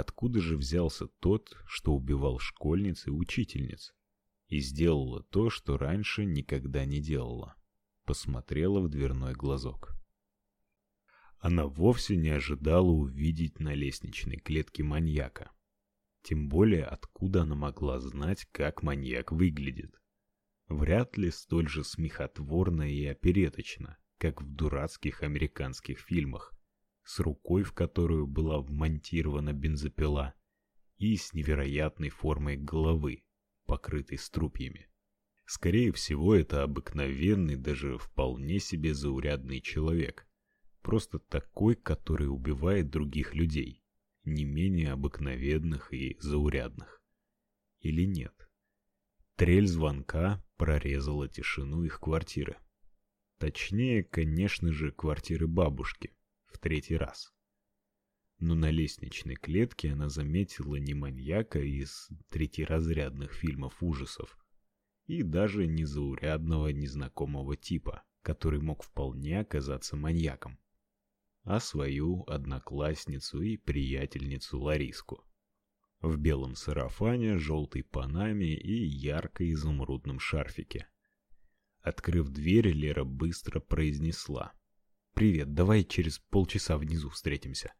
Откуда же взялся тот, что убивал школьниц и учительниц? И сделала то, что раньше никогда не делала. Посмотрела в дверной глазок. Она вовсе не ожидала увидеть на лестничной клетке маньяка. Тем более, откуда она могла знать, как маньяк выглядит? Вряд ли столь же смехотворно и опереточно, как в дурацких американских фильмах, с рукой, в которую была вмонтирована бензопила, и с невероятной формой головы, покрытой струпьями. Скорее всего, это обыкновенный, даже вполне себе заурядный человек. Просто такой, который убивает других людей, не менее обыкновенных и заурядных. Или нет? Трель звонка прорезала тишину их квартиры. Точнее, конечно же, квартиры бабушки в третий раз. Но на лестничной клетке она заметила не маньяка из третьеразрядных фильмов ужасов и даже не заурядного незнакомого типа, который мог вполне оказаться маньяком, а свою одноклассницу и приятельницу Лариску в белом сарафане, желтой панаме и ярко-изумрудном шарфике. Открыв дверь, Лера быстро произнесла: Привет, давай через полчаса внизу встретимся.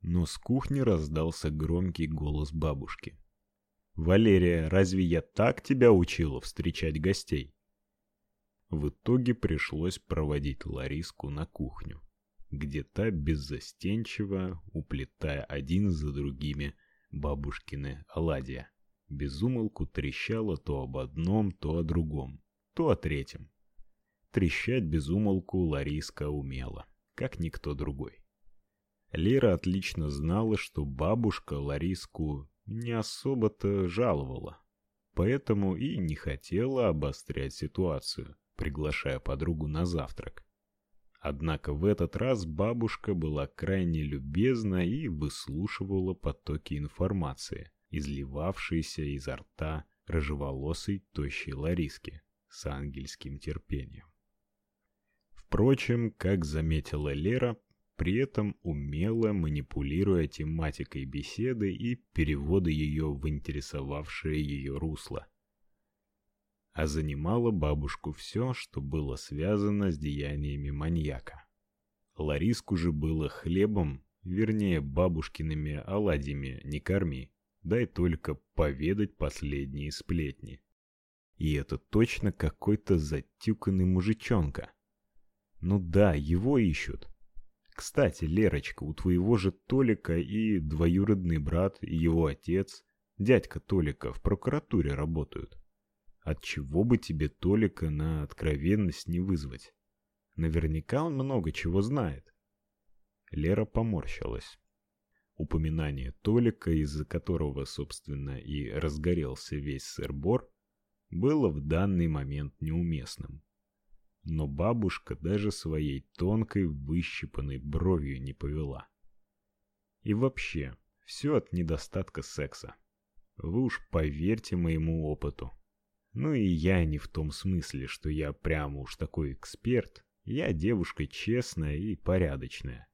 Но с кухни раздался громкий голос бабушки. Валерия, разве я так тебя учила встречать гостей? В итоге пришлось проводить Лариску на кухню, где та беззастенчиво, уплетая один за другими бабушкины оладья, безумолку трещала то об одном, то о другом, то о третьем. Трещать без умолку Лариска умела, как никто другой. Лера отлично знала, что бабушка Лариску не особо-то жаловала, поэтому и не хотела обострять ситуацию, приглашая подругу на завтрак. Однако в этот раз бабушка была крайне любезна и выслушивала потоки информации, изливавшиеся изо рта рыжеволосой тощей Лариски с ангельским терпением. Впрочем, как заметила Лера, при этом умело манипулируя тематикой беседы и перевода ее в интересовавшее ее русло. А занимало бабушку все, что было связано с деяниями маньяка. Лариску же было хлебом, вернее, бабушкиными оладьями не корми, дай только поведать последние сплетни. И это точно какой-то затюканный мужичонка ну да, его ищут. Кстати, Лерочка, у твоего же Толика и двоюродный брат, и его отец, дядька Толика, в прокуратуре работают. От чего бы тебе Толика на откровенность не вызвать? Наверняка он много чего знает. Лера поморщилась. Упоминание Толика, из-за которого, собственно, и разгорелся весь сыр-бор, было в данный момент неуместным но бабушка даже своей тонкой выщипанной бровью не повела. И вообще, все от недостатка секса. Вы уж поверьте моему опыту. Ну и я не в том смысле, что я прямо уж такой эксперт. Я девушка честная и порядочная.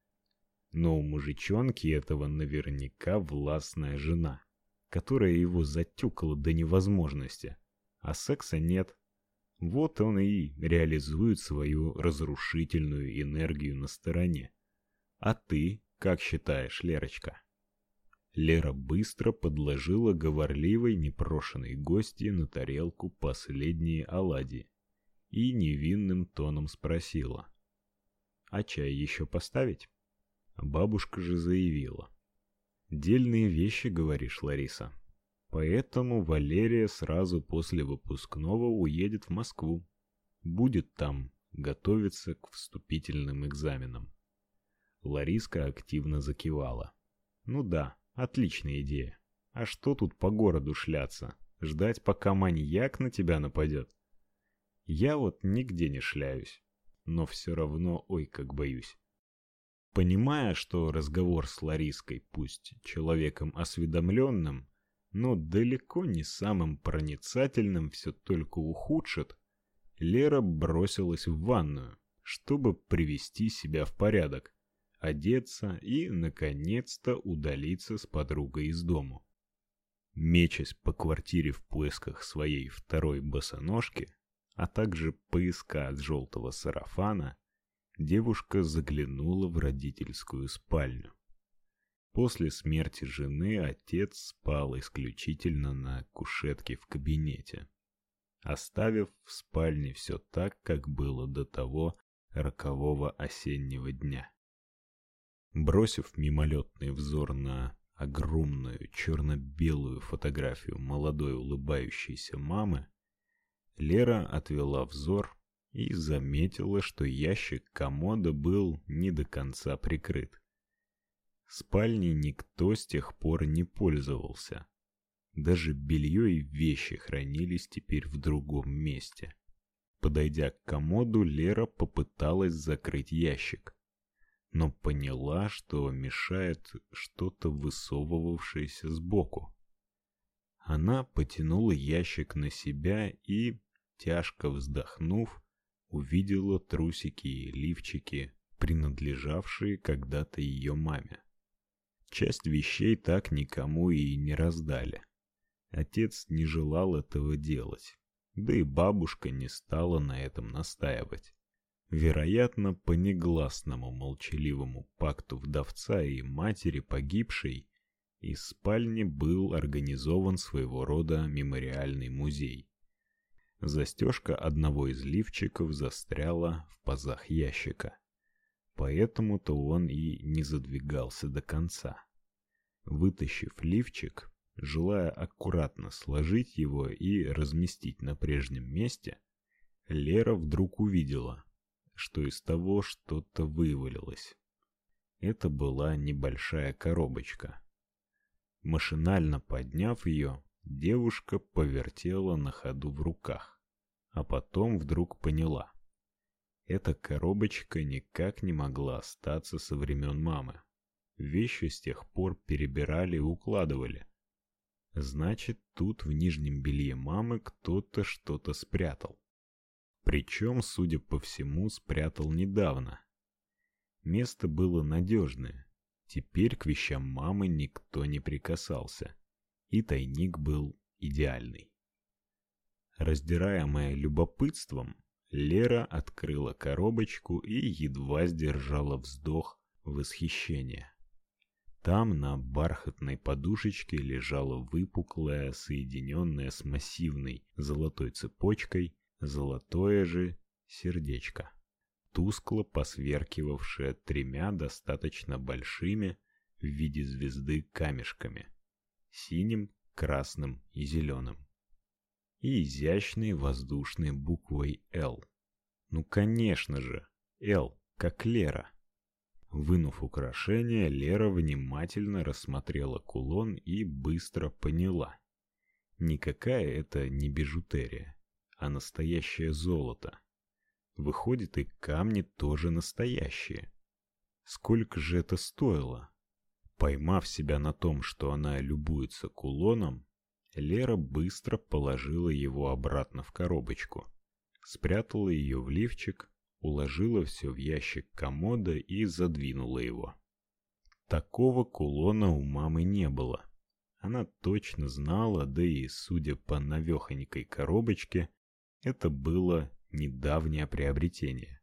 Но у мужичонки этого наверняка властная жена, которая его затюкала до невозможности, а секса нет. Вот он и реализует свою разрушительную энергию на стороне. А ты, как считаешь, Лерочка? Лера быстро подложила говорливой непрошенной гости на тарелку последние оладьи и невинным тоном спросила: "А чай еще поставить?" Бабушка же заявила: "Дельные вещи, говоришь, Лариса. Поэтому Валерия сразу после выпускного уедет в Москву. Будет там готовиться к вступительным экзаменам. Лариска активно закивала. Ну да, отличная идея. А что тут по городу шляться? Ждать, пока маньяк на тебя нападет? Я вот нигде не шляюсь, но все равно ой как боюсь. Понимая, что разговор с Лариской, пусть человеком осведомленным, но далеко не самым проницательным все только ухудшит, Лера бросилась в ванную, чтобы привести себя в порядок, одеться и, наконец-то, удалиться с подругой из дому. Мечась по квартире в поисках своей второй босоножки, а также поиска от желтого сарафана, девушка заглянула в родительскую спальню. После смерти жены отец спал исключительно на кушетке в кабинете, оставив в спальне все так, как было до того рокового осеннего дня. Бросив мимолетный взор на огромную черно-белую фотографию молодой улыбающейся мамы, Лера отвела взор и заметила, что ящик комода был не до конца прикрыт. Спальней никто с тех пор не пользовался. Даже белье и вещи хранились теперь в другом месте. Подойдя к комоду, Лера попыталась закрыть ящик, но поняла, что мешает что-то высовывавшееся сбоку. Она потянула ящик на себя и, тяжко вздохнув, увидела трусики и лифчики, принадлежавшие когда-то ее маме. Часть вещей так никому и не раздали. Отец не желал этого делать, да и бабушка не стала на этом настаивать. Вероятно, по негласному молчаливому пакту вдовца и матери погибшей из спальни был организован своего рода мемориальный музей. Застежка одного из лифчиков застряла в пазах ящика. Поэтому-то он и не задвигался до конца. Вытащив лифчик, желая аккуратно сложить его и разместить на прежнем месте, Лера вдруг увидела, что из того что-то вывалилось. Это была небольшая коробочка. Машинально подняв ее, девушка повертела на ходу в руках, а потом вдруг поняла: эта коробочка никак не могла остаться со времен мамы. Вещи с тех пор перебирали и укладывали. Значит, тут в нижнем белье мамы кто-то что-то спрятал. Причем, судя по всему, спрятал недавно. Место было надежное. Теперь к вещам мамы никто не прикасался, и тайник был идеальный. Раздираемая любопытством, Лера открыла коробочку и едва сдержала вздох восхищения. Там на бархатной подушечке лежала выпуклая, соединенная с массивной золотой цепочкой, золотое же сердечко, тускло посверкивавшее тремя достаточно большими в виде звезды камешками: синим, красным и зеленым и изящной воздушной буквой «Л». Ну, конечно же, «Л», как Лера. Вынув украшение, Лера внимательно рассмотрела кулон и быстро поняла. Никакая это не бижутерия, а настоящее золото. Выходит, и камни тоже настоящие. Сколько же это стоило? Поймав себя на том, что она любуется кулоном, Лера быстро положила его обратно в коробочку, спрятала ее в лифчик, уложила все в ящик комода и задвинула его. Такого кулона у мамы не было. Она точно знала, да и судя по навехонькой коробочке, это было недавнее приобретение.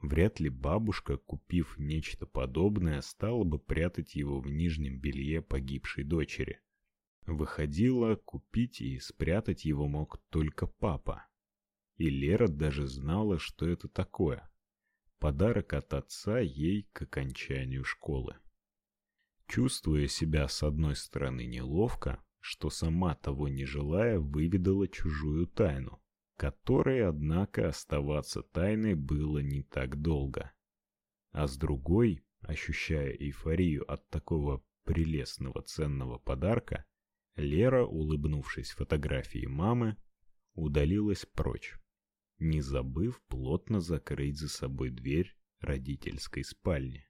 Вряд ли бабушка, купив нечто подобное, стала бы прятать его в нижнем белье погибшей дочери. Выходило, купить и спрятать его мог только папа. И Лера даже знала, что это такое. Подарок от отца ей к окончанию школы. Чувствуя себя с одной стороны неловко, что сама того не желая выведала чужую тайну, которой, однако, оставаться тайной было не так долго. А с другой, ощущая эйфорию от такого прелестного ценного подарка, Лера, улыбнувшись фотографии мамы, удалилась прочь, не забыв плотно закрыть за собой дверь родительской спальни.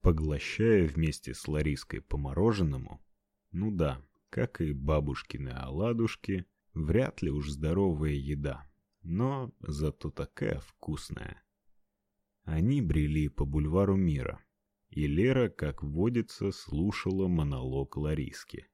Поглощая вместе с Лариской по мороженому, ну да, как и бабушкины оладушки, вряд ли уж здоровая еда, но зато такая вкусная. Они брели по бульвару Мира, и Лера, как водится, слушала монолог Лариски.